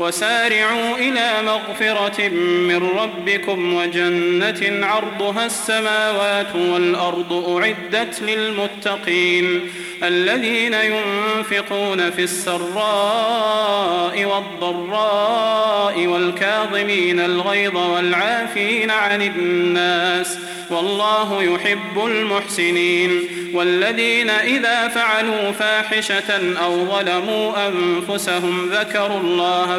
وسارعوا إلى مغفرة من ربكم وجنة عرضها السماوات والأرض أعدت للمتقين الذين ينفقون في السراء والضراء والكاظمين الغيظ والعافين عن الناس والله يحب المحسنين والذين إذا فعلوا فاحشة أو ظلموا أنفسهم ذكروا الله